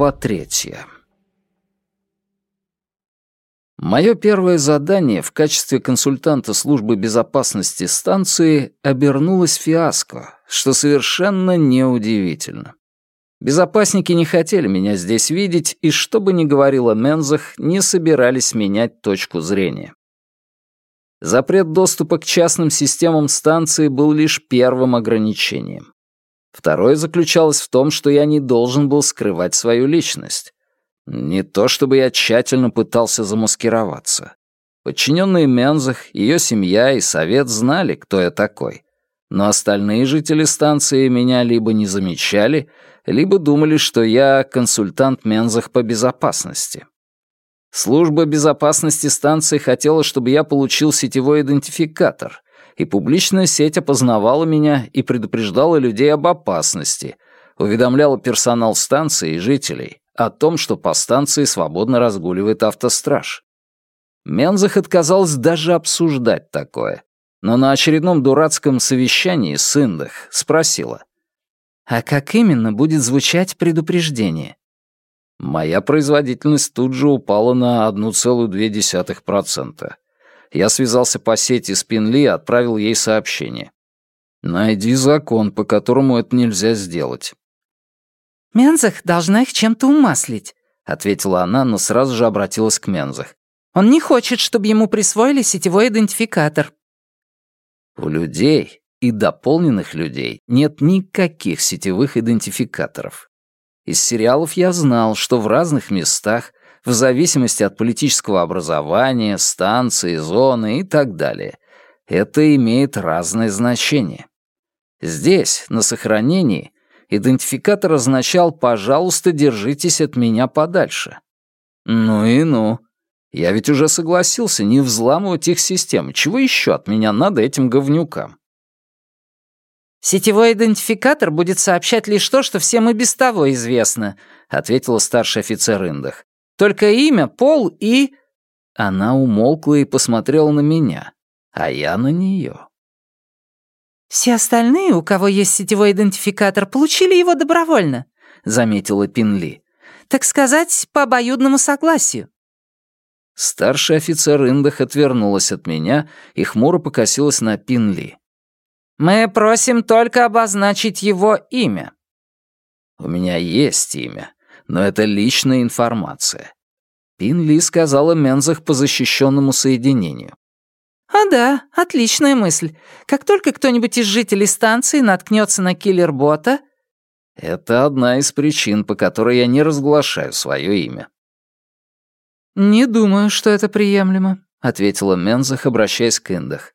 Глава третья. Мое первое задание в качестве консультанта службы безопасности станции обернулось фиаско, что совершенно неудивительно. Безопасники не хотели меня здесь видеть, и что бы ни говорила Мензах, не собирались менять точку зрения. Запрет доступа к частным системам станции был лишь первым ограничением. Второе заключалось в том, что я не должен был скрывать свою личность. Не то чтобы я тщательно пытался замаскироваться. Подчиненные Мензах, ее семья и совет знали, кто я такой. Но остальные жители станции меня либо не замечали, либо думали, что я консультант Мензах по безопасности. Служба безопасности станции хотела, чтобы я получил сетевой идентификатор, и публичная сеть опознавала меня и предупреждала людей об опасности, уведомляла персонал станции и жителей о том, что по станции свободно разгуливает автостраж. Мензах отказалась даже обсуждать такое, но на очередном дурацком совещании с Индах спросила. «А как именно будет звучать предупреждение?» Моя производительность тут же упала на 1,2%. Я связался по сети с Пинли и отправил ей сообщение. «Найди закон, по которому это нельзя сделать». «Мензах должна их чем-то умаслить», — ответила она, но сразу же обратилась к Мензах. «Он не хочет, чтобы ему присвоили сетевой идентификатор». У людей и дополненных людей нет никаких сетевых идентификаторов. Из сериалов я знал, что в разных местах, в зависимости от политического образования, станции, зоны и так далее, это имеет разное значение. Здесь, на сохранении, идентификатор означал «пожалуйста, держитесь от меня подальше». Ну и ну. Я ведь уже согласился не взламывать их системы. Чего еще от меня надо этим говнюкам? «Сетевой идентификатор будет сообщать лишь то, что всем и без того известно», — ответила старший офицер Индах. «Только имя, пол и...» Она умолкла и посмотрела на меня, а я на нее. «Все остальные, у кого есть сетевой идентификатор, получили его добровольно», — заметила Пинли. «Так сказать, по обоюдному согласию». Старший офицер Индах отвернулась от меня и хмуро покосилась на Пинли. Мы просим только обозначить его имя». «У меня есть имя, но это личная информация». Пин Ли сказала Мензах по защищенному соединению. «А да, отличная мысль. Как только кто-нибудь из жителей станции наткнется на киллер-бота...» «Это одна из причин, по которой я не разглашаю свое имя». «Не думаю, что это приемлемо», — ответила Мензах, обращаясь к Индах.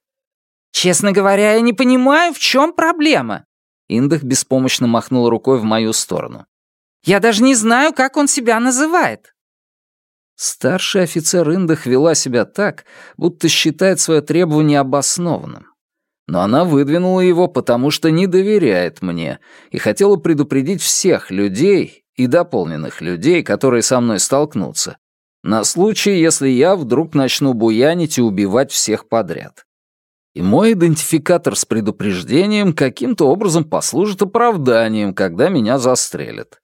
«Честно говоря, я не понимаю, в чем проблема». Индах беспомощно махнул рукой в мою сторону. «Я даже не знаю, как он себя называет». Старший офицер Индах вела себя так, будто считает свое требование обоснованным. Но она выдвинула его, потому что не доверяет мне и хотела предупредить всех людей и дополненных людей, которые со мной столкнутся, на случай, если я вдруг начну буянить и убивать всех подряд и мой идентификатор с предупреждением каким-то образом послужит оправданием, когда меня застрелят.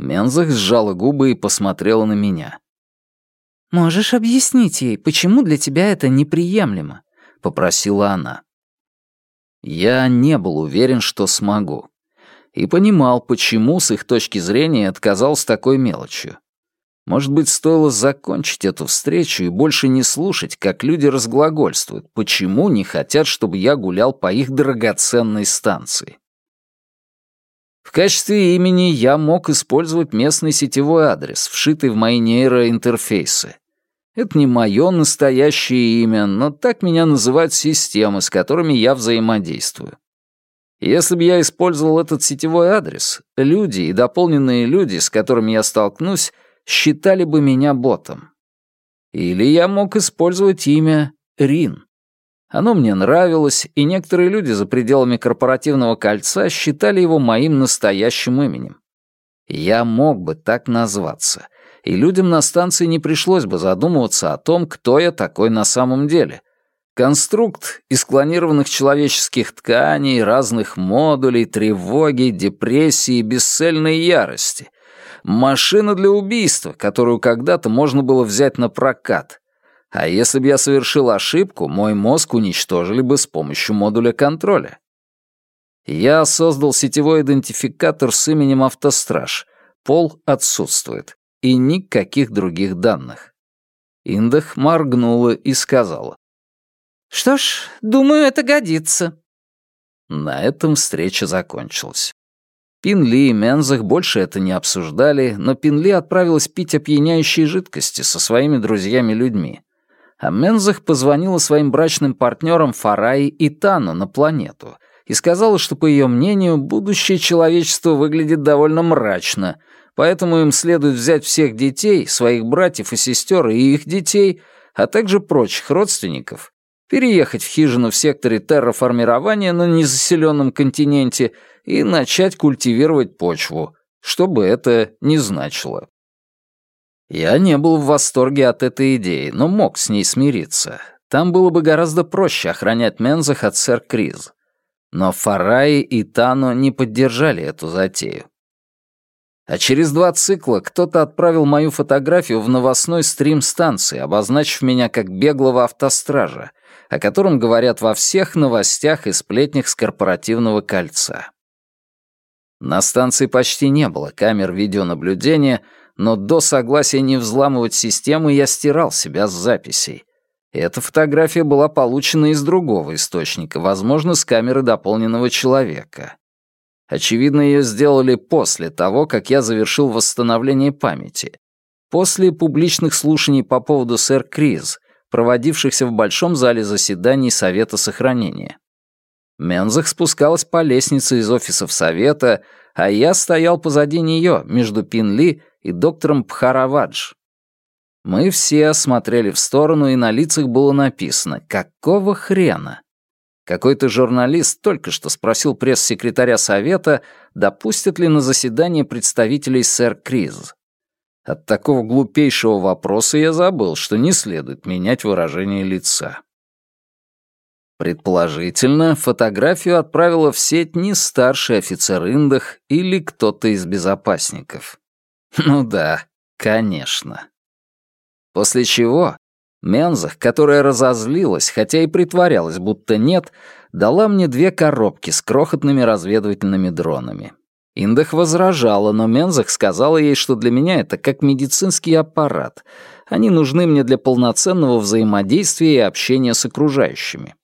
Мензах сжала губы и посмотрела на меня. «Можешь объяснить ей, почему для тебя это неприемлемо?» — попросила она. Я не был уверен, что смогу. И понимал, почему с их точки зрения отказался такой мелочью. Может быть, стоило закончить эту встречу и больше не слушать, как люди разглагольствуют, почему не хотят, чтобы я гулял по их драгоценной станции. В качестве имени я мог использовать местный сетевой адрес, вшитый в мои нейроинтерфейсы. Это не мое настоящее имя, но так меня называют системы, с которыми я взаимодействую. Если бы я использовал этот сетевой адрес, люди и дополненные люди, с которыми я столкнусь, считали бы меня ботом. Или я мог использовать имя Рин. Оно мне нравилось, и некоторые люди за пределами корпоративного кольца считали его моим настоящим именем. Я мог бы так назваться, и людям на станции не пришлось бы задумываться о том, кто я такой на самом деле. Конструкт из клонированных человеческих тканей, разных модулей, тревоги, депрессии и бесцельной ярости — Машина для убийства, которую когда-то можно было взять на прокат. А если бы я совершил ошибку, мой мозг уничтожили бы с помощью модуля контроля. Я создал сетевой идентификатор с именем «Автостраж». Пол отсутствует. И никаких других данных. Индах моргнула и сказала. «Что ж, думаю, это годится». На этом встреча закончилась. Пинли и Мензах больше это не обсуждали, но Пинли отправилась пить опьяняющие жидкости со своими друзьями-людьми. А Мензах позвонила своим брачным партнерам Фараи и Тану на планету и сказала, что, по ее мнению, будущее человечества выглядит довольно мрачно, поэтому им следует взять всех детей, своих братьев и сестер и их детей, а также прочих родственников, переехать в хижину в секторе терраформирования на незаселенном континенте и начать культивировать почву, что бы это ни значило. Я не был в восторге от этой идеи, но мог с ней смириться. Там было бы гораздо проще охранять Мензах от сэр Криз. Но Фараи и Тано не поддержали эту затею. А через два цикла кто-то отправил мою фотографию в новостной стрим станции, обозначив меня как беглого автостража, о котором говорят во всех новостях и сплетнях с корпоративного кольца. На станции почти не было камер видеонаблюдения, но до согласия не взламывать систему я стирал себя с записей. Эта фотография была получена из другого источника, возможно, с камеры дополненного человека. Очевидно, ее сделали после того, как я завершил восстановление памяти. После публичных слушаний по поводу сэр Криз, проводившихся в большом зале заседаний Совета Сохранения. Мензах спускалась по лестнице из офисов Совета, а я стоял позади нее, между Пинли и доктором Пхаравадж. Мы все смотрели в сторону, и на лицах было написано «Какого хрена?». Какой-то журналист только что спросил пресс-секретаря Совета, допустят ли на заседание представителей сэр Криз. От такого глупейшего вопроса я забыл, что не следует менять выражение лица. Предположительно, фотографию отправила в сеть не старший офицер Индах или кто-то из безопасников. Ну да, конечно. После чего Мензах, которая разозлилась, хотя и притворялась, будто нет, дала мне две коробки с крохотными разведывательными дронами. Индах возражала, но Мензах сказала ей, что для меня это как медицинский аппарат. Они нужны мне для полноценного взаимодействия и общения с окружающими.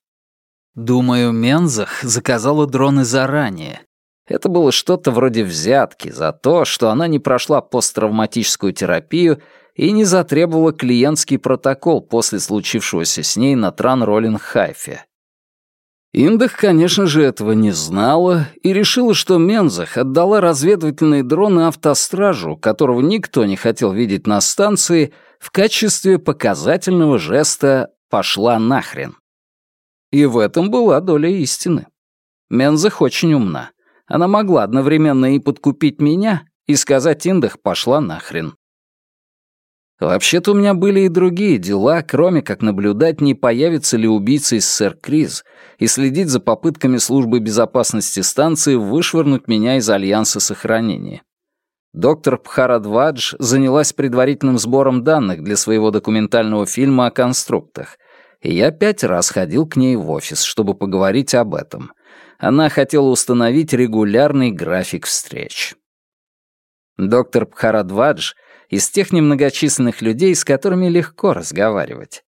Думаю, Мензах заказала дроны заранее. Это было что-то вроде взятки за то, что она не прошла посттравматическую терапию и не затребовала клиентский протокол после случившегося с ней на Тран-Роллинг-Хайфе. Индах, конечно же, этого не знала и решила, что Мензах отдала разведывательные дроны автостражу, которого никто не хотел видеть на станции, в качестве показательного жеста «пошла нахрен». И в этом была доля истины. Мензах очень умна. Она могла одновременно и подкупить меня, и сказать Индах «пошла нахрен». Вообще-то у меня были и другие дела, кроме как наблюдать, не появится ли убийца из сэр Криз, и следить за попытками службы безопасности станции вышвырнуть меня из Альянса сохранения. Доктор Пхарадвадж занялась предварительным сбором данных для своего документального фильма о конструктах, и я пять раз ходил к ней в офис, чтобы поговорить об этом. Она хотела установить регулярный график встреч. Доктор Пхарадвадж — из тех немногочисленных людей, с которыми легко разговаривать.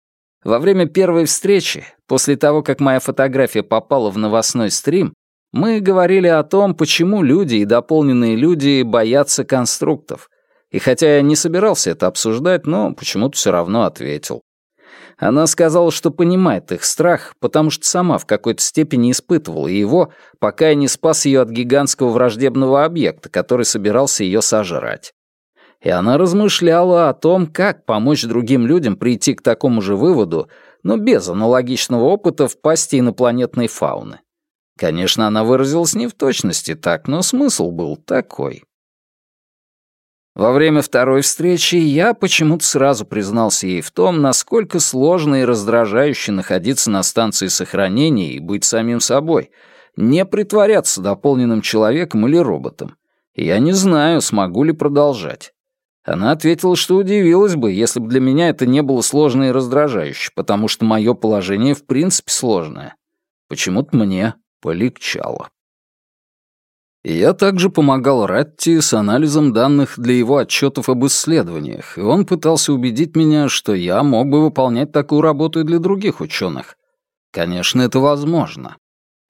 Во время первой встречи, после того, как моя фотография попала в новостной стрим, мы говорили о том, почему люди и дополненные люди боятся конструктов. И хотя я не собирался это обсуждать, но почему-то все равно ответил. Она сказала, что понимает их страх, потому что сама в какой-то степени испытывала его, пока я не спас ее от гигантского враждебного объекта, который собирался ее сожрать и она размышляла о том, как помочь другим людям прийти к такому же выводу, но без аналогичного опыта в пасти инопланетной фауны. Конечно, она выразилась не в точности так, но смысл был такой. Во время второй встречи я почему-то сразу признался ей в том, насколько сложно и раздражающе находиться на станции сохранения и быть самим собой, не притворяться дополненным человеком или роботом, Я не знаю, смогу ли продолжать. Она ответила, что удивилась бы, если бы для меня это не было сложно и раздражающе, потому что мое положение в принципе сложное. Почему-то мне полегчало. Я также помогал Ратти с анализом данных для его отчетов об исследованиях, и он пытался убедить меня, что я мог бы выполнять такую работу и для других ученых. Конечно, это возможно.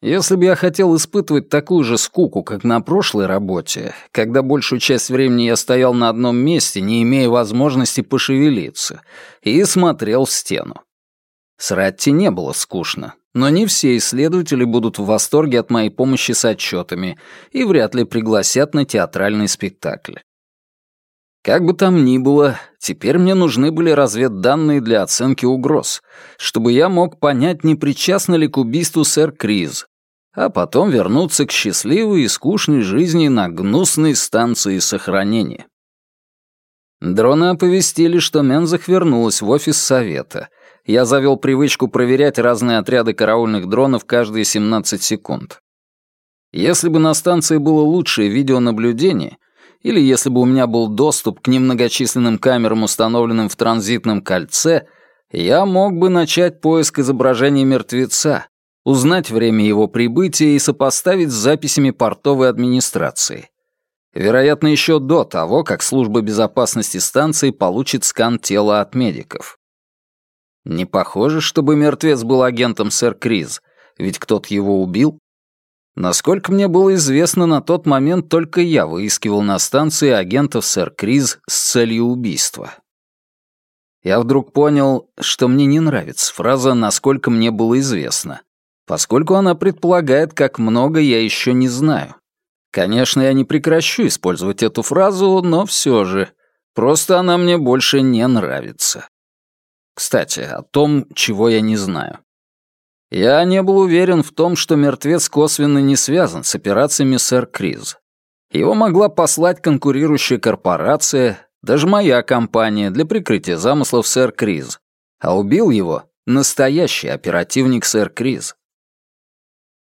Если бы я хотел испытывать такую же скуку, как на прошлой работе, когда большую часть времени я стоял на одном месте, не имея возможности пошевелиться, и смотрел в стену. С Ратти не было скучно, но не все исследователи будут в восторге от моей помощи с отчетами и вряд ли пригласят на театральный спектакль. Как бы там ни было, теперь мне нужны были разведданные для оценки угроз, чтобы я мог понять, не причастна ли к убийству сэр Криз, а потом вернуться к счастливой и скучной жизни на гнусной станции сохранения. Дроны оповестили, что Мензах вернулась в офис совета. Я завел привычку проверять разные отряды караульных дронов каждые 17 секунд. Если бы на станции было лучшее видеонаблюдение, или если бы у меня был доступ к немногочисленным камерам, установленным в транзитном кольце, я мог бы начать поиск изображения мертвеца, узнать время его прибытия и сопоставить с записями портовой администрации. Вероятно, еще до того, как служба безопасности станции получит скан тела от медиков. Не похоже, чтобы мертвец был агентом сэр Криз, ведь кто-то его убил. Насколько мне было известно, на тот момент только я выискивал на станции агентов сэр Криз с целью убийства. Я вдруг понял, что мне не нравится фраза «насколько мне было известно», поскольку она предполагает, как много я еще не знаю. Конечно, я не прекращу использовать эту фразу, но все же, просто она мне больше не нравится. Кстати, о том, чего я не знаю. Я не был уверен в том, что мертвец косвенно не связан с операциями сэр Криз. Его могла послать конкурирующая корпорация, даже моя компания, для прикрытия замыслов сэр Криз. А убил его настоящий оперативник сэр Криз.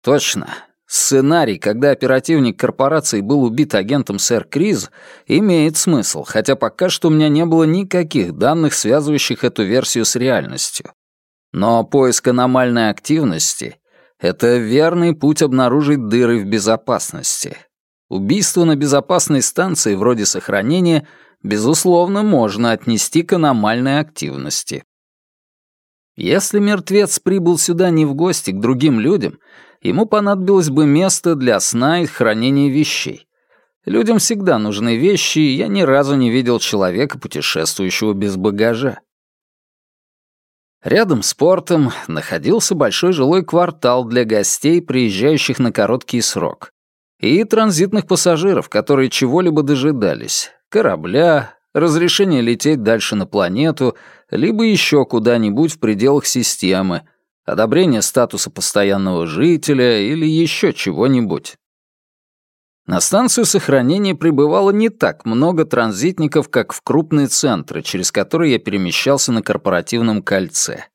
Точно. Сценарий, когда оперативник корпорации был убит агентом сэр Криз, имеет смысл, хотя пока что у меня не было никаких данных, связывающих эту версию с реальностью. Но поиск аномальной активности — это верный путь обнаружить дыры в безопасности. Убийство на безопасной станции вроде сохранения, безусловно, можно отнести к аномальной активности. Если мертвец прибыл сюда не в гости к другим людям, ему понадобилось бы место для сна и хранения вещей. Людям всегда нужны вещи, и я ни разу не видел человека, путешествующего без багажа. Рядом с портом находился большой жилой квартал для гостей, приезжающих на короткий срок, и транзитных пассажиров, которые чего-либо дожидались, корабля, разрешения лететь дальше на планету, либо еще куда-нибудь в пределах системы, одобрение статуса постоянного жителя или еще чего-нибудь. На станцию сохранения прибывало не так много транзитников, как в крупные центры, через которые я перемещался на корпоративном кольце.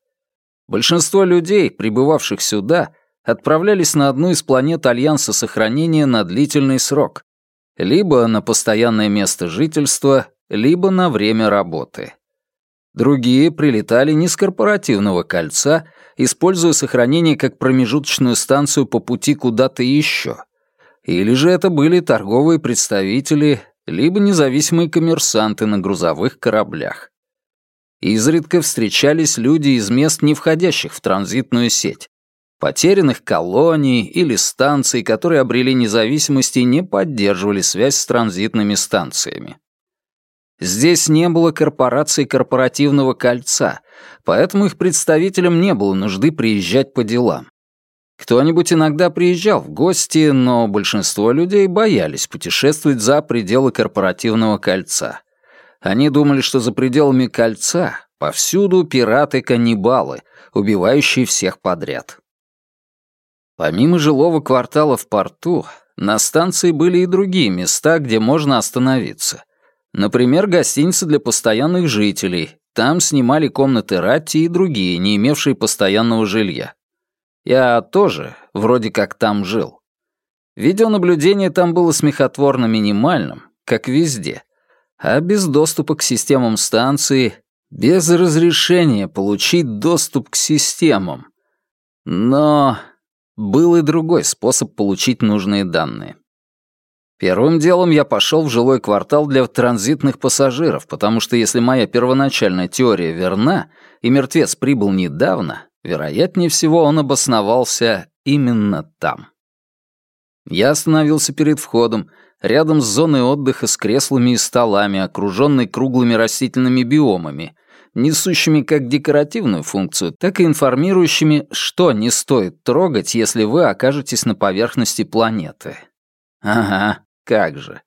Большинство людей, прибывавших сюда, отправлялись на одну из планет Альянса сохранения на длительный срок, либо на постоянное место жительства, либо на время работы. Другие прилетали не с корпоративного кольца, используя сохранение как промежуточную станцию по пути куда-то еще — или же это были торговые представители, либо независимые коммерсанты на грузовых кораблях. Изредка встречались люди из мест, не входящих в транзитную сеть, потерянных колоний или станций, которые обрели независимость и не поддерживали связь с транзитными станциями. Здесь не было корпораций корпоративного кольца, поэтому их представителям не было нужды приезжать по делам. Кто-нибудь иногда приезжал в гости, но большинство людей боялись путешествовать за пределы корпоративного кольца. Они думали, что за пределами кольца повсюду пираты-каннибалы, убивающие всех подряд. Помимо жилого квартала в порту, на станции были и другие места, где можно остановиться. Например, гостиницы для постоянных жителей. Там снимали комнаты Ратти и другие, не имевшие постоянного жилья. Я тоже вроде как там жил. Видеонаблюдение там было смехотворно минимальным, как везде, а без доступа к системам станции, без разрешения получить доступ к системам. Но был и другой способ получить нужные данные. Первым делом я пошел в жилой квартал для транзитных пассажиров, потому что если моя первоначальная теория верна, и мертвец прибыл недавно, вероятнее всего он обосновался именно там. Я остановился перед входом, рядом с зоной отдыха с креслами и столами, окруженной круглыми растительными биомами, несущими как декоративную функцию, так и информирующими, что не стоит трогать, если вы окажетесь на поверхности планеты. Ага, как же.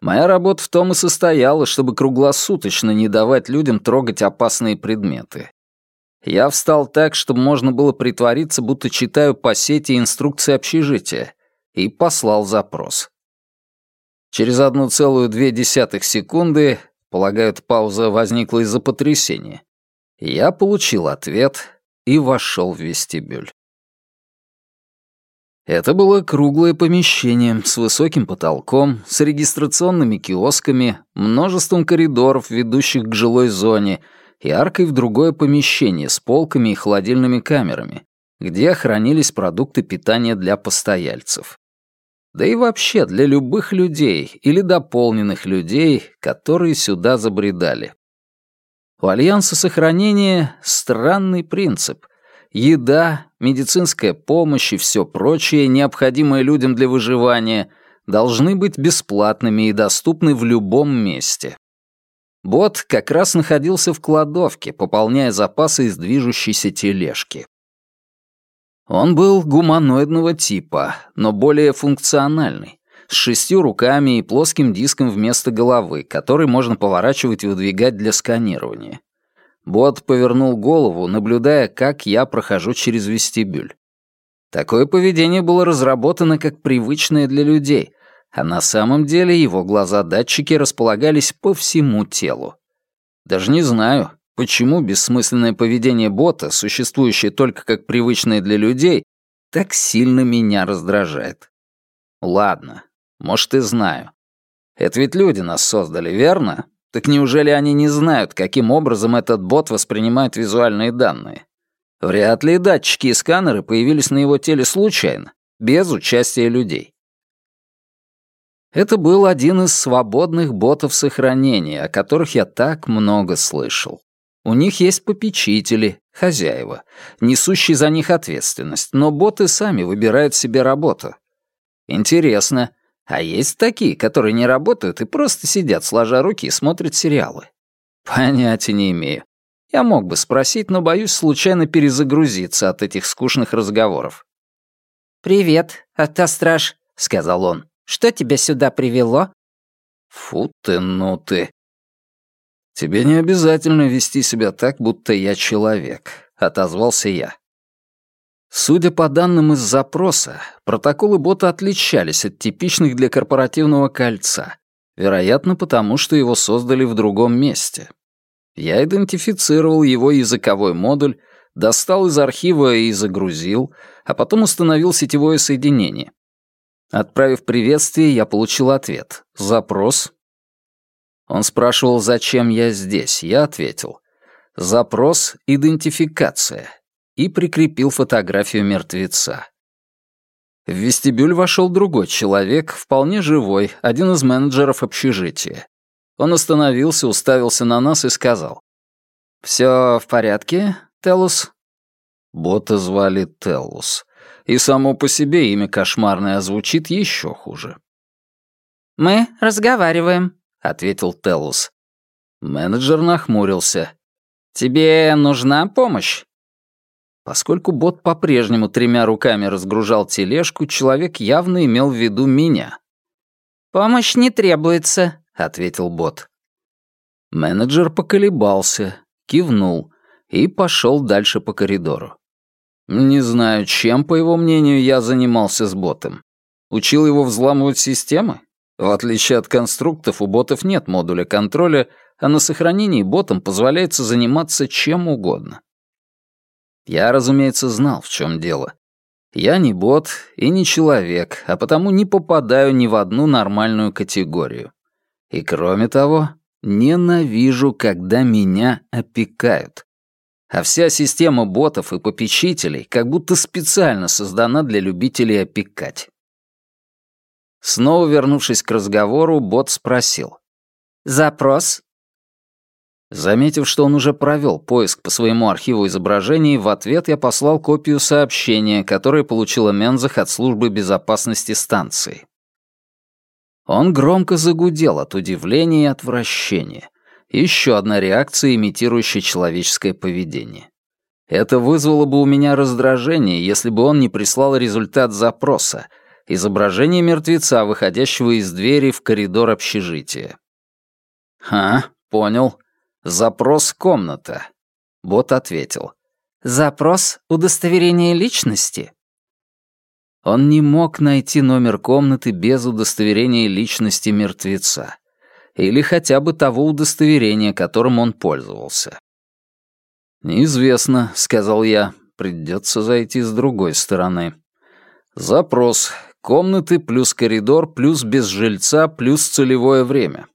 Моя работа в том и состояла, чтобы круглосуточно не давать людям трогать опасные предметы. Я встал так, чтобы можно было притвориться, будто читаю по сети инструкции общежития, и послал запрос. Через одну целую две десятых секунды, полагаю, пауза возникла из-за потрясения, я получил ответ и вошел в вестибюль. Это было круглое помещение с высоким потолком, с регистрационными киосками, множеством коридоров, ведущих к жилой зоне, и аркой в другое помещение с полками и холодильными камерами, где хранились продукты питания для постояльцев. Да и вообще для любых людей или дополненных людей, которые сюда забредали. У Альянса сохранения странный принцип. Еда, медицинская помощь и все прочее, необходимое людям для выживания, должны быть бесплатными и доступны в любом месте. Бот как раз находился в кладовке, пополняя запасы из движущейся тележки. Он был гуманоидного типа, но более функциональный, с шестью руками и плоским диском вместо головы, который можно поворачивать и выдвигать для сканирования. Бот повернул голову, наблюдая, как я прохожу через вестибюль. Такое поведение было разработано как привычное для людей, а на самом деле его глаза-датчики располагались по всему телу. Даже не знаю, почему бессмысленное поведение бота, существующее только как привычное для людей, так сильно меня раздражает. Ладно, может, и знаю. Это ведь люди нас создали, верно? Так неужели они не знают, каким образом этот бот воспринимает визуальные данные? Вряд ли датчики и сканеры появились на его теле случайно, без участия людей. Это был один из свободных ботов сохранения, о которых я так много слышал. У них есть попечители, хозяева, несущие за них ответственность, но боты сами выбирают себе работу. Интересно, а есть такие, которые не работают и просто сидят, сложа руки и смотрят сериалы? Понятия не имею. Я мог бы спросить, но боюсь случайно перезагрузиться от этих скучных разговоров. «Привет, автостраж», — сказал он. «Что тебя сюда привело?» «Фу ты, ну ты». «Тебе не обязательно вести себя так, будто я человек», — отозвался я. Судя по данным из запроса, протоколы бота отличались от типичных для корпоративного кольца, вероятно, потому что его создали в другом месте. Я идентифицировал его языковой модуль, достал из архива и загрузил, а потом установил сетевое соединение. Отправив приветствие, я получил ответ. Запрос. Он спрашивал, зачем я здесь. Я ответил. Запрос — идентификация и прикрепил фотографию мертвеца. В вестибюль вошел другой человек, вполне живой, один из менеджеров общежития. Он остановился, уставился на нас и сказал. «Все в порядке, Телус?» Бота звали Телус. И само по себе имя кошмарное, звучит еще хуже. «Мы разговариваем», — ответил Телус. Менеджер нахмурился. «Тебе нужна помощь?» Поскольку бот по-прежнему тремя руками разгружал тележку, человек явно имел в виду меня. «Помощь не требуется», — ответил бот. Менеджер поколебался, кивнул и пошел дальше по коридору. Не знаю, чем, по его мнению, я занимался с ботом. Учил его взламывать системы? В отличие от конструктов, у ботов нет модуля контроля, а на сохранении ботам позволяется заниматься чем угодно. Я, разумеется, знал, в чем дело. Я не бот и не человек, а потому не попадаю ни в одну нормальную категорию. И кроме того, ненавижу, когда меня опекают. А вся система ботов и попечителей как будто специально создана для любителей опекать. Снова вернувшись к разговору, бот спросил. «Запрос?» Заметив, что он уже провел поиск по своему архиву изображений, в ответ я послал копию сообщения, которое получила Мензах от службы безопасности станции. Он громко загудел от удивления и отвращения. Еще одна реакция, имитирующая человеческое поведение. Это вызвало бы у меня раздражение, если бы он не прислал результат запроса — изображение мертвеца, выходящего из двери в коридор общежития. «Ха, понял. Запрос комната». Бот ответил. «Запрос удостоверения личности?» Он не мог найти номер комнаты без удостоверения личности мертвеца. Или хотя бы того удостоверения, которым он пользовался. «Неизвестно», — сказал я. «Придется зайти с другой стороны». «Запрос. Комнаты плюс коридор плюс без жильца плюс целевое время».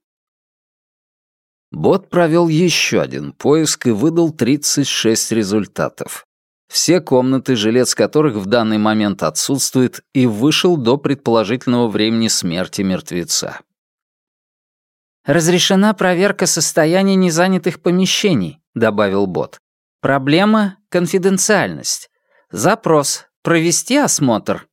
Бот провел еще один поиск и выдал 36 результатов. Все комнаты, жилец которых в данный момент отсутствует, и вышел до предположительного времени смерти мертвеца. «Разрешена проверка состояния незанятых помещений», — добавил бот. «Проблема — конфиденциальность. Запрос — провести осмотр».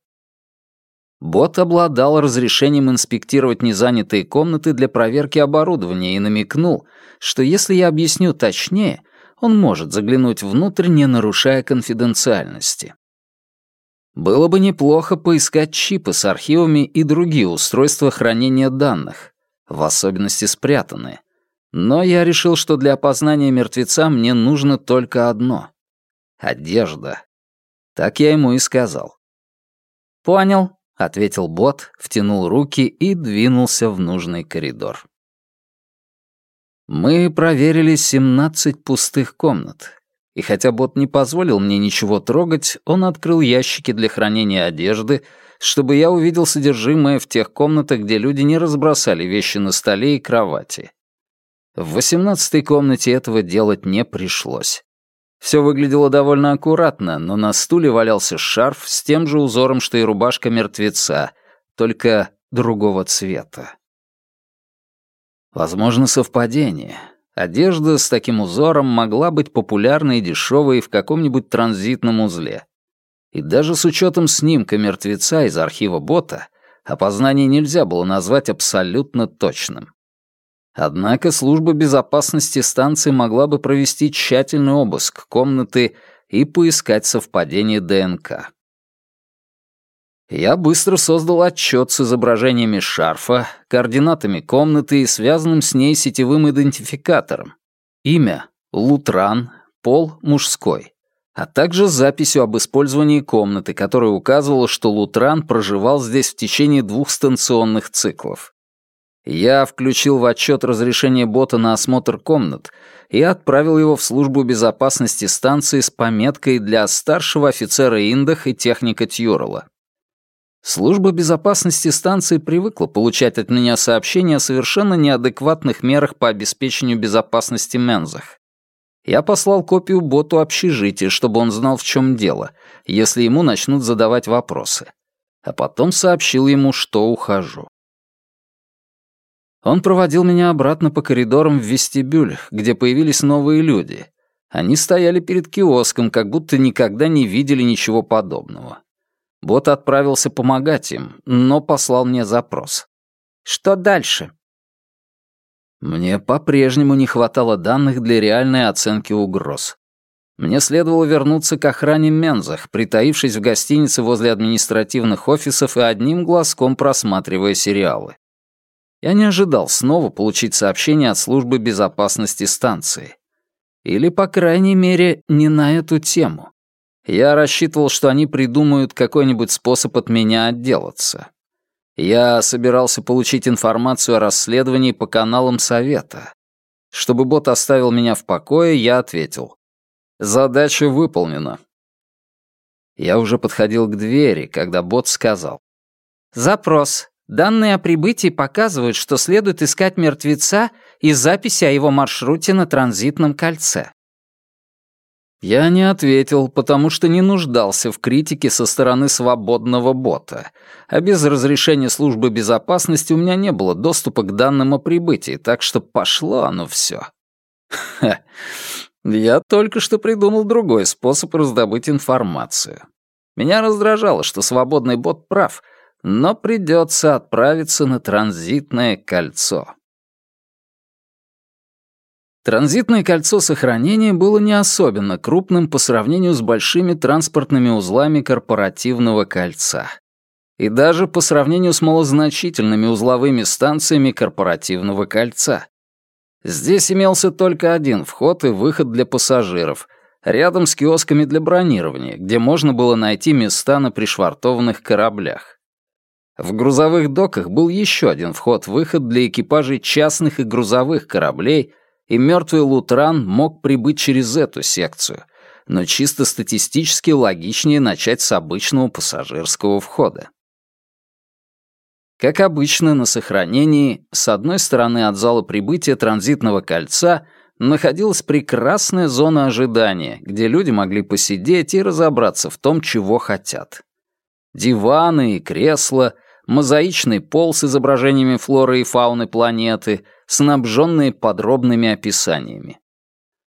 Бот обладал разрешением инспектировать незанятые комнаты для проверки оборудования и намекнул, что если я объясню точнее, он может заглянуть внутрь, не нарушая конфиденциальности. Было бы неплохо поискать чипы с архивами и другие устройства хранения данных, в особенности спрятанные. Но я решил, что для опознания мертвеца мне нужно только одно — одежда. Так я ему и сказал. «Понял», — ответил бот, втянул руки и двинулся в нужный коридор. Мы проверили 17 пустых комнат. И хотя бот не позволил мне ничего трогать, он открыл ящики для хранения одежды, чтобы я увидел содержимое в тех комнатах, где люди не разбросали вещи на столе и кровати. В восемнадцатой комнате этого делать не пришлось. Все выглядело довольно аккуратно, но на стуле валялся шарф с тем же узором, что и рубашка мертвеца, только другого цвета. Возможно, совпадение. Одежда с таким узором могла быть популярной и дешевой в каком-нибудь транзитном узле. И даже с учетом снимка мертвеца из архива бота, опознание нельзя было назвать абсолютно точным. Однако служба безопасности станции могла бы провести тщательный обыск комнаты и поискать совпадение ДНК. Я быстро создал отчет с изображениями шарфа, координатами комнаты и связанным с ней сетевым идентификатором. Имя — Лутран, пол — мужской, а также записью об использовании комнаты, которая указывала, что Лутран проживал здесь в течение двух станционных циклов. Я включил в отчет разрешение бота на осмотр комнат и отправил его в службу безопасности станции с пометкой для старшего офицера Индах и техника Тьюрла. Служба безопасности станции привыкла получать от меня сообщения о совершенно неадекватных мерах по обеспечению безопасности Мензах. Я послал копию боту общежития, чтобы он знал, в чем дело, если ему начнут задавать вопросы. А потом сообщил ему, что ухожу. Он проводил меня обратно по коридорам в вестибюль, где появились новые люди. Они стояли перед киоском, как будто никогда не видели ничего подобного. Бот отправился помогать им, но послал мне запрос. «Что дальше?» Мне по-прежнему не хватало данных для реальной оценки угроз. Мне следовало вернуться к охране Мензах, притаившись в гостинице возле административных офисов и одним глазком просматривая сериалы. Я не ожидал снова получить сообщение от службы безопасности станции. Или, по крайней мере, не на эту тему. Я рассчитывал, что они придумают какой-нибудь способ от меня отделаться. Я собирался получить информацию о расследовании по каналам Совета. Чтобы бот оставил меня в покое, я ответил. Задача выполнена. Я уже подходил к двери, когда бот сказал. «Запрос. Данные о прибытии показывают, что следует искать мертвеца и записи о его маршруте на транзитном кольце». Я не ответил, потому что не нуждался в критике со стороны свободного бота, а без разрешения службы безопасности у меня не было доступа к данным о прибытии, так что пошло оно все. Я только что придумал другой способ раздобыть информацию. Меня раздражало, что свободный бот прав, но придется отправиться на транзитное кольцо. Транзитное кольцо сохранения было не особенно крупным по сравнению с большими транспортными узлами корпоративного кольца. И даже по сравнению с малозначительными узловыми станциями корпоративного кольца. Здесь имелся только один вход и выход для пассажиров, рядом с киосками для бронирования, где можно было найти места на пришвартованных кораблях. В грузовых доках был еще один вход-выход для экипажей частных и грузовых кораблей — и мертвый Лутран мог прибыть через эту секцию, но чисто статистически логичнее начать с обычного пассажирского входа. Как обычно, на сохранении, с одной стороны от зала прибытия транзитного кольца находилась прекрасная зона ожидания, где люди могли посидеть и разобраться в том, чего хотят. Диваны и кресла, мозаичный пол с изображениями флоры и фауны планеты — снабженные подробными описаниями.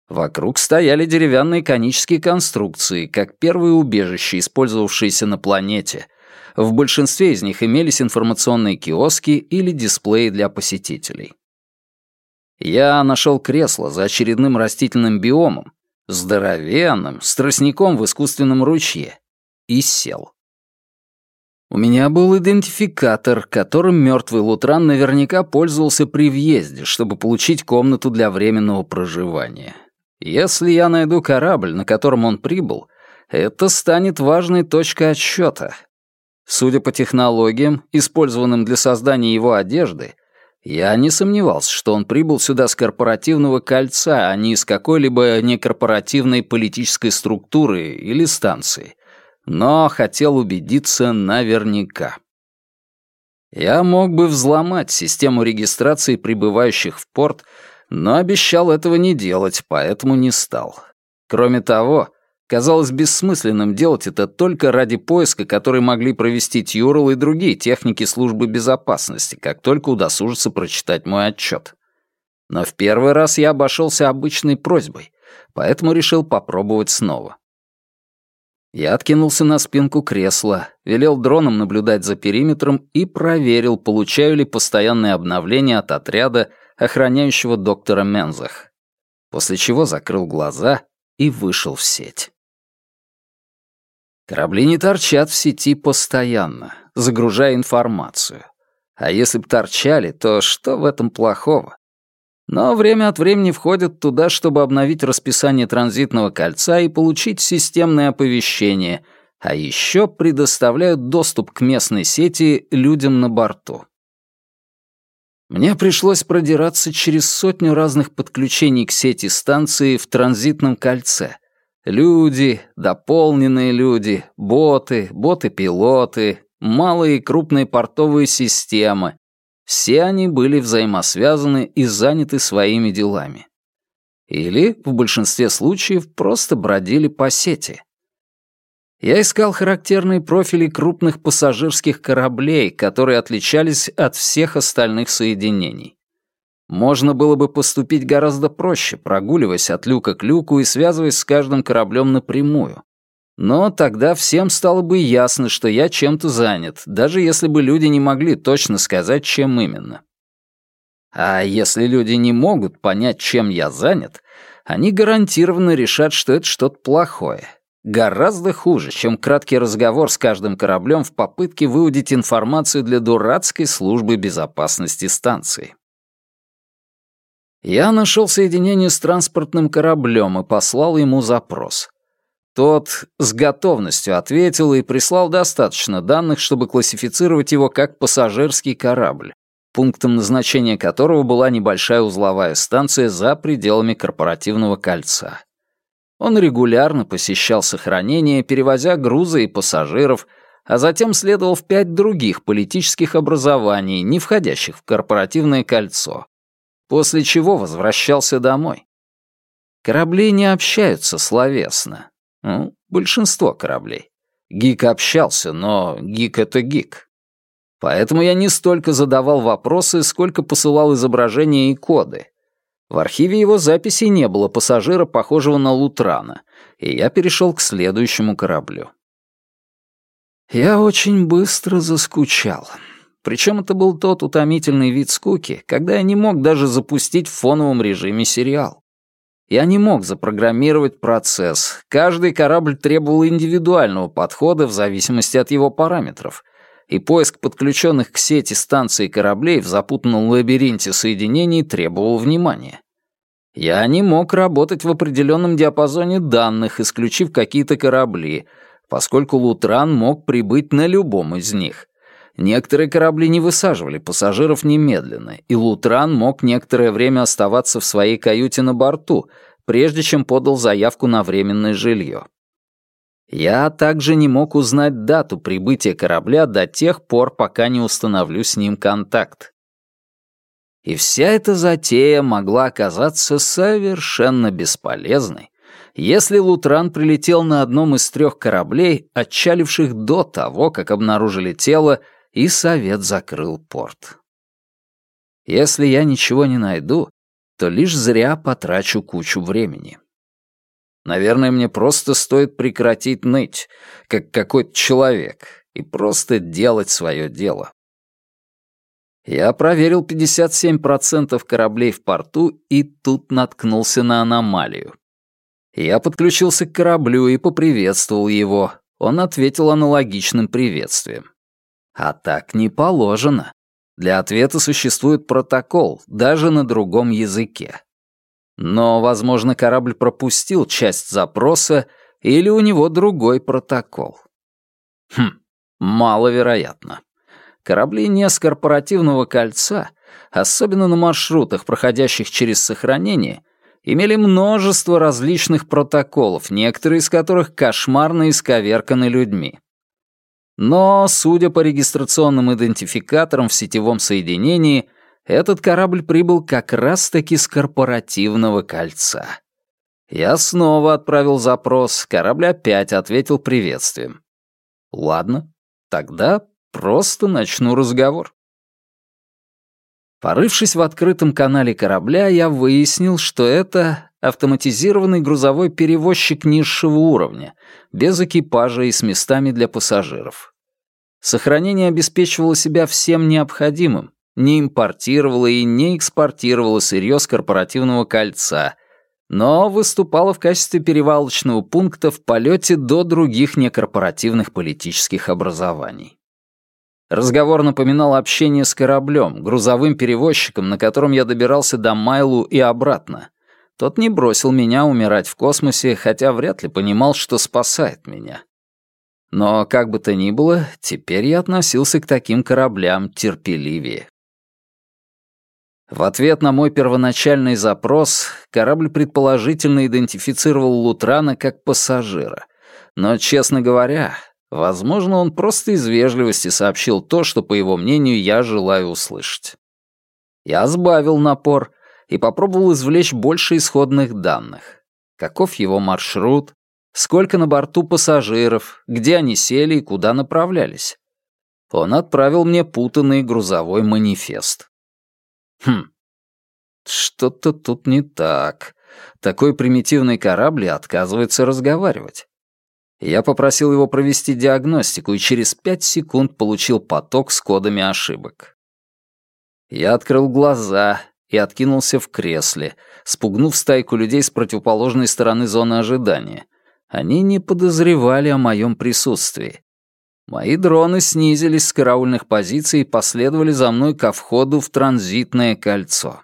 Вокруг стояли деревянные конические конструкции, как первые убежища, использовавшиеся на планете. В большинстве из них имелись информационные киоски или дисплеи для посетителей. Я нашел кресло за очередным растительным биомом, здоровенным, с тростником в искусственном ручье, и сел. У меня был идентификатор, которым мертвый Лутран наверняка пользовался при въезде, чтобы получить комнату для временного проживания. Если я найду корабль, на котором он прибыл, это станет важной точкой отсчета. Судя по технологиям, использованным для создания его одежды, я не сомневался, что он прибыл сюда с корпоративного кольца, а не из какой-либо некорпоративной политической структуры или станции — но хотел убедиться наверняка. Я мог бы взломать систему регистрации прибывающих в порт, но обещал этого не делать, поэтому не стал. Кроме того, казалось бессмысленным делать это только ради поиска, который могли провести Тьюрл и другие техники службы безопасности, как только удосужатся прочитать мой отчет. Но в первый раз я обошелся обычной просьбой, поэтому решил попробовать снова. Я откинулся на спинку кресла, велел дроном наблюдать за периметром и проверил, получаю ли постоянные обновления от отряда, охраняющего доктора Мензах. После чего закрыл глаза и вышел в сеть. Корабли не торчат в сети постоянно, загружая информацию. А если бы торчали, то что в этом плохого? Но время от времени входят туда, чтобы обновить расписание транзитного кольца и получить системное оповещение, а еще предоставляют доступ к местной сети людям на борту. Мне пришлось продираться через сотню разных подключений к сети станции в транзитном кольце. Люди, дополненные люди, боты, боты-пилоты, малые и крупные портовые системы, все они были взаимосвязаны и заняты своими делами. Или, в большинстве случаев, просто бродили по сети. Я искал характерные профили крупных пассажирских кораблей, которые отличались от всех остальных соединений. Можно было бы поступить гораздо проще, прогуливаясь от люка к люку и связываясь с каждым кораблем напрямую. Но тогда всем стало бы ясно, что я чем-то занят, даже если бы люди не могли точно сказать, чем именно. А если люди не могут понять, чем я занят, они гарантированно решат, что это что-то плохое. Гораздо хуже, чем краткий разговор с каждым кораблем в попытке выудить информацию для дурацкой службы безопасности станции. Я нашел соединение с транспортным кораблем и послал ему запрос. Тот с готовностью ответил и прислал достаточно данных, чтобы классифицировать его как пассажирский корабль, пунктом назначения которого была небольшая узловая станция за пределами корпоративного кольца. Он регулярно посещал сохранение, перевозя грузы и пассажиров, а затем следовал в пять других политических образований, не входящих в корпоративное кольцо, после чего возвращался домой. Корабли не общаются словесно. Ну, большинство кораблей. Гик общался, но гик — это гик. Поэтому я не столько задавал вопросы, сколько посылал изображения и коды. В архиве его записей не было пассажира, похожего на Лутрана, и я перешел к следующему кораблю. Я очень быстро заскучал. Причем это был тот утомительный вид скуки, когда я не мог даже запустить в фоновом режиме сериал. Я не мог запрограммировать процесс. Каждый корабль требовал индивидуального подхода в зависимости от его параметров. И поиск подключенных к сети станций кораблей в запутанном лабиринте соединений требовал внимания. Я не мог работать в определенном диапазоне данных, исключив какие-то корабли — поскольку Лутран мог прибыть на любом из них. Некоторые корабли не высаживали пассажиров немедленно, и Лутран мог некоторое время оставаться в своей каюте на борту, прежде чем подал заявку на временное жилье. Я также не мог узнать дату прибытия корабля до тех пор, пока не установлю с ним контакт. И вся эта затея могла оказаться совершенно бесполезной, если Лутран прилетел на одном из трех кораблей, отчаливших до того, как обнаружили тело, и Совет закрыл порт. Если я ничего не найду, то лишь зря потрачу кучу времени. Наверное, мне просто стоит прекратить ныть, как какой-то человек, и просто делать свое дело. Я проверил 57% кораблей в порту и тут наткнулся на аномалию. Я подключился к кораблю и поприветствовал его. Он ответил аналогичным приветствием. А так не положено. Для ответа существует протокол, даже на другом языке. Но, возможно, корабль пропустил часть запроса, или у него другой протокол. Хм, маловероятно. Корабли не с корпоративного кольца, особенно на маршрутах, проходящих через сохранение, имели множество различных протоколов, некоторые из которых кошмарно исковерканы людьми. Но, судя по регистрационным идентификаторам в сетевом соединении, этот корабль прибыл как раз-таки с корпоративного кольца. Я снова отправил запрос, корабль опять ответил приветствием. Ладно, тогда просто начну разговор. Порывшись в открытом канале корабля, я выяснил, что это автоматизированный грузовой перевозчик низшего уровня, без экипажа и с местами для пассажиров. Сохранение обеспечивало себя всем необходимым, не импортировало и не экспортировало сырье с корпоративного кольца, но выступало в качестве перевалочного пункта в полете до других некорпоративных политических образований. Разговор напоминал общение с кораблем, грузовым перевозчиком, на котором я добирался до Майлу и обратно. Тот не бросил меня умирать в космосе, хотя вряд ли понимал, что спасает меня. Но, как бы то ни было, теперь я относился к таким кораблям терпеливее. В ответ на мой первоначальный запрос корабль предположительно идентифицировал Лутрана как пассажира. Но, честно говоря, Возможно, он просто из вежливости сообщил то, что, по его мнению, я желаю услышать. Я сбавил напор и попробовал извлечь больше исходных данных. Каков его маршрут, сколько на борту пассажиров, где они сели и куда направлялись. Он отправил мне путанный грузовой манифест. Хм, что-то тут не так. Такой примитивный корабль отказывается разговаривать. Я попросил его провести диагностику и через пять секунд получил поток с кодами ошибок. Я открыл глаза и откинулся в кресле, спугнув стайку людей с противоположной стороны зоны ожидания. Они не подозревали о моем присутствии. Мои дроны снизились с караульных позиций и последовали за мной ко входу в транзитное кольцо.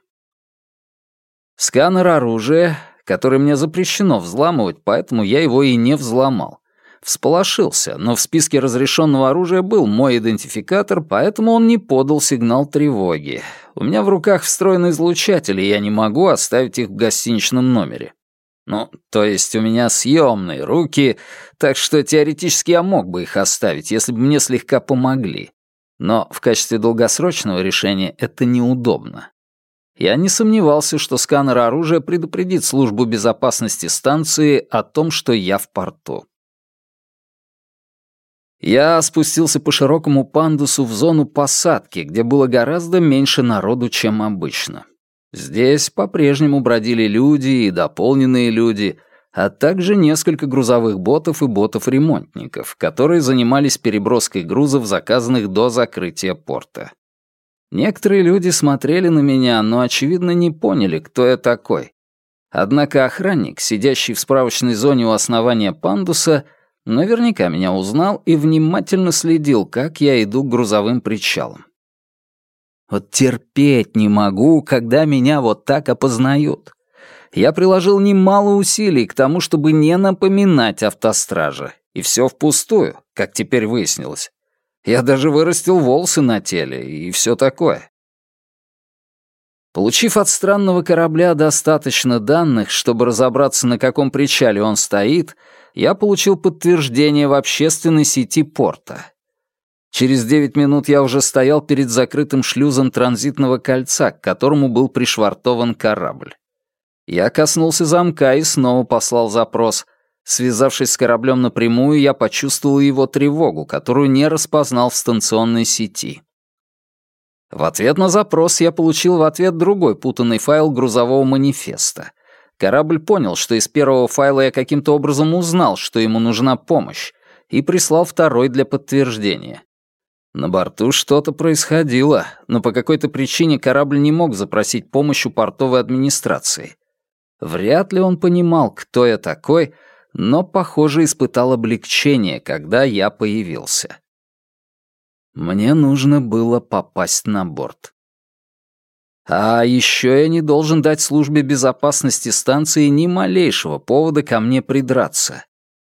Сканер оружия, который мне запрещено взламывать, поэтому я его и не взломал. Всполошился, но в списке разрешенного оружия был мой идентификатор, поэтому он не подал сигнал тревоги. У меня в руках встроенный излучатель, и я не могу оставить их в гостиничном номере. Ну, то есть у меня съемные руки, так что теоретически я мог бы их оставить, если бы мне слегка помогли. Но в качестве долгосрочного решения это неудобно. Я не сомневался, что сканер оружия предупредит службу безопасности станции о том, что я в порту. Я спустился по широкому пандусу в зону посадки, где было гораздо меньше народу, чем обычно. Здесь по-прежнему бродили люди и дополненные люди, а также несколько грузовых ботов и ботов-ремонтников, которые занимались переброской грузов, заказанных до закрытия порта. Некоторые люди смотрели на меня, но, очевидно, не поняли, кто я такой. Однако охранник, сидящий в справочной зоне у основания пандуса, наверняка меня узнал и внимательно следил, как я иду к грузовым причалам. Вот терпеть не могу, когда меня вот так опознают. Я приложил немало усилий к тому, чтобы не напоминать автостража. И все впустую, как теперь выяснилось. Я даже вырастил волосы на теле и все такое. Получив от странного корабля достаточно данных, чтобы разобраться, на каком причале он стоит, я получил подтверждение в общественной сети порта. Через девять минут я уже стоял перед закрытым шлюзом транзитного кольца, к которому был пришвартован корабль. Я коснулся замка и снова послал запрос. Связавшись с кораблем напрямую, я почувствовал его тревогу, которую не распознал в станционной сети. В ответ на запрос я получил в ответ другой путанный файл грузового манифеста. Корабль понял, что из первого файла я каким-то образом узнал, что ему нужна помощь, и прислал второй для подтверждения. На борту что-то происходило, но по какой-то причине корабль не мог запросить помощь у портовой администрации. Вряд ли он понимал, кто я такой, но, похоже, испытал облегчение, когда я появился. Мне нужно было попасть на борт. А еще я не должен дать службе безопасности станции ни малейшего повода ко мне придраться.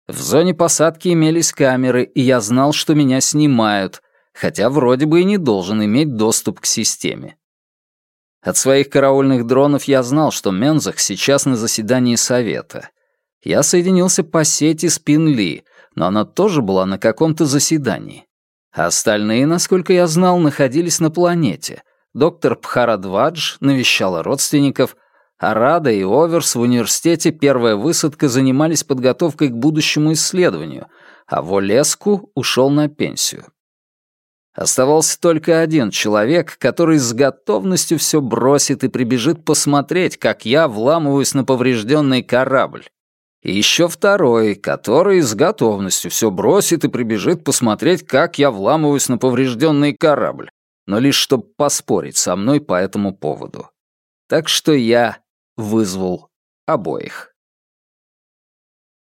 В зоне посадки имелись камеры, и я знал, что меня снимают, хотя вроде бы и не должен иметь доступ к системе. От своих караульных дронов я знал, что Мензах сейчас на заседании совета. Я соединился по сети с Пинли, но она тоже была на каком-то заседании. Остальные, насколько я знал, находились на планете. Доктор Пхарадвадж навещала родственников, а Рада и Оверс в университете «Первая высадка» занимались подготовкой к будущему исследованию, а Волеску ушел на пенсию. Оставался только один человек, который с готовностью все бросит и прибежит посмотреть, как я вламываюсь на поврежденный корабль. И еще второй, который с готовностью все бросит и прибежит посмотреть, как я вламываюсь на поврежденный корабль, но лишь чтобы поспорить со мной по этому поводу. Так что я вызвал обоих.